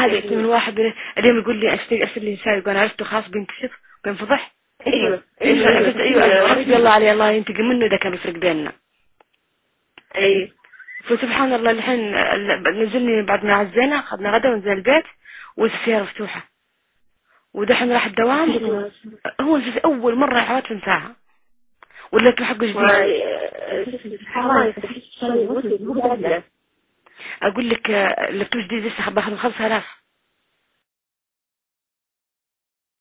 عادي من واحد اليوم يقول لي اشتري ارسل لي رسالة يقول عرفته خلاص بينكشف بينفضح أيوه أيوه. أيوه حسبي الله علي الله ينتقم منه إذا كان بيفرق بيننا. أيوه. فسبحان الله الحين نزلني بعد ما عزينا اخذنا غدا ونزل البيت والسيارة مفتوحة. ودحين راح الدوام. هو نسيت أول من ساعة ولقيت له حقه جديد أقول لك آه، اللابتوب جديد لسه باخذ 5000